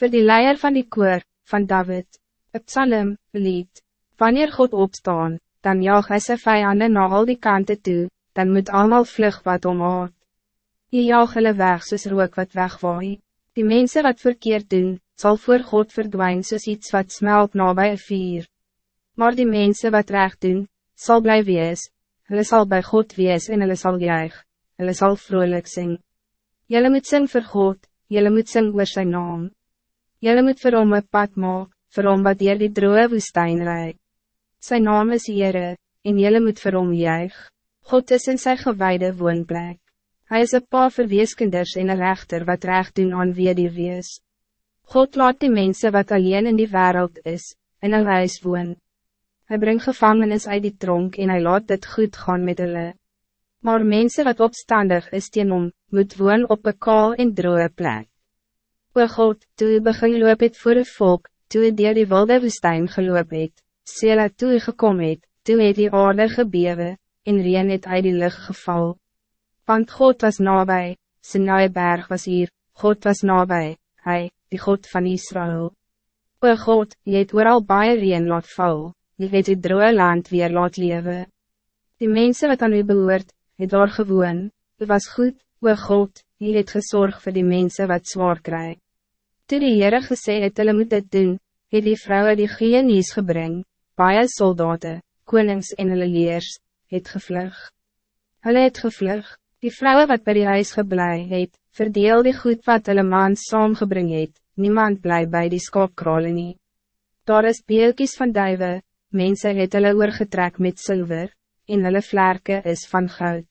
Voor die leier van die koor, van David, het psalm, lied, wanneer God opstaan, dan jaag hy sy vijanden na al die kanten toe, dan moet allemaal vlug wat omhaat. Je jaag hulle weg soos rook wat wegwaai. Die mensen wat verkeerd doen, zal voor God verdwijnen soos iets wat smelt na by een vier. Maar die mensen wat recht doen, zal blij wees, hulle sal bij God wees en hulle sal juig, hulle sal vrolijk sing. Julle moet sing vir God, julle moet sing oor sy naam. Julle moet vir hom een pad maak, vir hom wat dier die droge woestijn rij. Sy naam is Heere, en julle moet vir hom juig. God is in sy gewijde woonplek. Hij is een pa vir weeskinders en een rechter wat recht doen aan wie die wees. God laat die mensen wat alleen in die wereld is, in een huis woon. Hij brengt gevangenis uit die tronk en hij laat het goed gaan met hulle. Maar mensen wat opstandig is teen hom, moet woon op een kaal en droge plek. O God, toe u begin loop het voor het volk, toe u dier die wilde woestijn geloop het, Sela toe u gekom het, toe het die aarde gebewe, en reen het uit die lucht geval. Want God was nabij, zijn berg was hier, God was nabij, hij, die God van Israël. O God, je het al baie reen laat val, je het die droge land weer laat lewe. Die mensen wat aan u behoort, het daar gewoon, u was goed, o God, je het gezorg voor die mensen wat zwaar krijg. Toe die Heere gesê het hulle moet dit doen, het die vrouwen die geen nieuws gebring, baie soldaten, konings en hulle leers, het gevlug. Hulle het gevlug, die vrouwen wat bij die huis geblei het, verdeel die goed wat hulle maand saamgebring het, niemand blij bij die skaapkrale nie. Daar is beelkies van duiven, mensen het hulle oorgetrek met zilver, en hulle vlerke is van goud.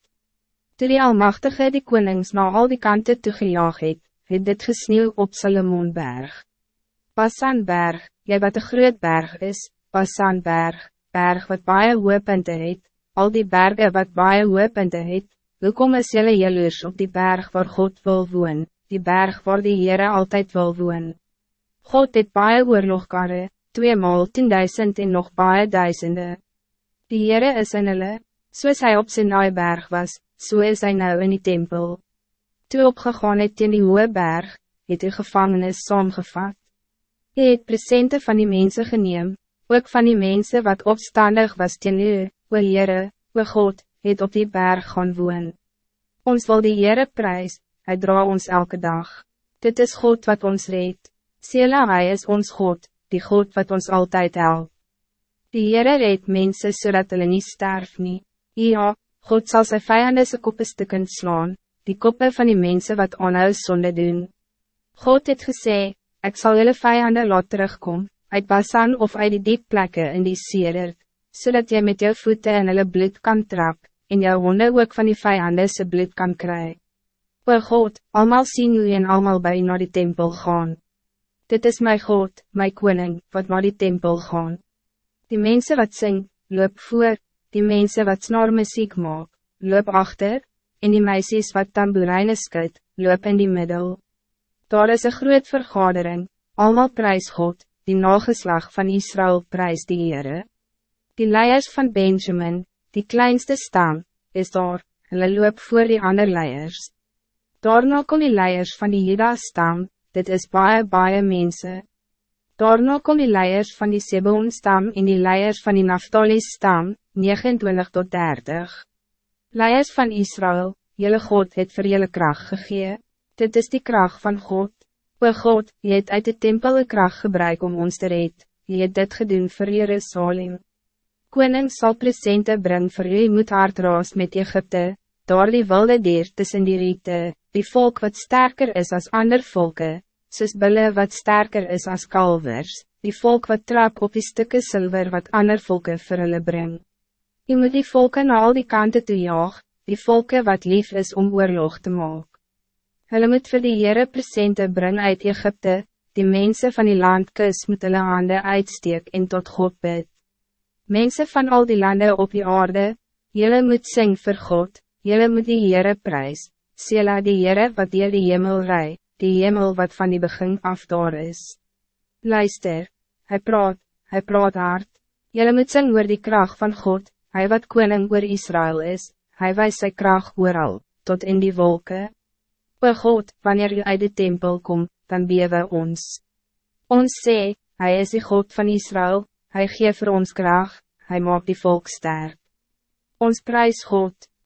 Toe die Almachtige die konings na al die kanten toegejaag het, het dit gesneeuw op Salomonberg. Basanberg, jy wat een groot berg is, Basanberg, berg wat baie hoopinte het, al die bergen wat baie hoopinte het, Welkom is jylle jaloers op die berg waar God wil woon, die berg waar die Heere altijd wil woon. God het baie oorlogkarre, tweemaal tienduisend en nog baie duisende. Die Heere is in hulle, soos hy op sy berg was, so is hy nou in die tempel. Toe opgegaan het in die hoge berg, het die gevangenis saamgevat. Hy het presente van die mensen geneem, ook van die mensen wat opstandig was teen u, o Heere, o God, het op die berg gaan woon. Ons wil die Heere prijs, hij dra ons elke dag. Dit is God wat ons reed. Sela hij is ons God, die God wat ons altijd helpt. Die Heere reed mensen zodat hulle nie sterf nie. Ja, God zal zijn vijanden zijn koppen stukken slaan, die koppen van die mensen wat onhuis zonde doen. God het gesê, ik zal jullie vijanden laat terugkom, uit Basan of uit die diep plekken in die Sierert, zodat jij met jouw voeten en hulle bloed kan trap, en jou honde ook van die vijanden se bloed kan kry. O God, allemaal zien u en allemaal bij naar die tempel gaan. Dit is mijn God, mijn koning, wat naar die tempel gaan. Die mensen wat zing, loop voor, die mensen wat snor muziek maak, loop achter, en die meisjes wat tamboerijnen skut, loop in die middel. Daar is een groot vergadering, allemaal prijs God, die nageslag van Israël prijs die Heere. Die leiers van Benjamin, die kleinste stam, is daar, hulle loop voor die ander leiers. Daarna kom die leiers van die Jeda stam, dit is baie baie mense. Daarna kom die leiers van die Sebon stam en die leiers van die Naftali stam, 29 tot 30. Leiers van Israël, jelle God het vir jelle kracht gegee, dit is die kracht van God. O God, je het uit de tempel een kracht gebruik om ons te red, je het dit gedoen voor Jerusalem. Koning zal presente brengen voor u moet hard raas met Egypte, door die wilde dier tussen die riete, die volk wat sterker is als ander volken, soos bulle wat sterker is als kalvers, die volk wat trap op die stukken zilver wat ander volken vir hulle bring. U moet die volken na al die kanten toe jaag, die volken wat lief is om oorlog te maak. Hulle moet vir die Heere presente brengen uit Egypte, die mensen van die land kus moet hulle hande uitsteek en tot God bid. Mensen van al die landen op die aarde, jullie moet zingen voor God, jullie moet die Heere prijs, Sela die Heere wat hier die hemel rij, die hemel wat van die begin af daar is. Luister, hij praat, hij praat hard, jullie moet zingen oor die kracht van God, hij wat koning oor Israël is, hij wijst zijn kracht ooral, tot in die wolken. O God, wanneer u uit de tempel komt, dan bewe ons. Ons sê, hij is de God van Israël, hij geeft voor ons kracht, hij maakt die volk sterk. Ons prijs God.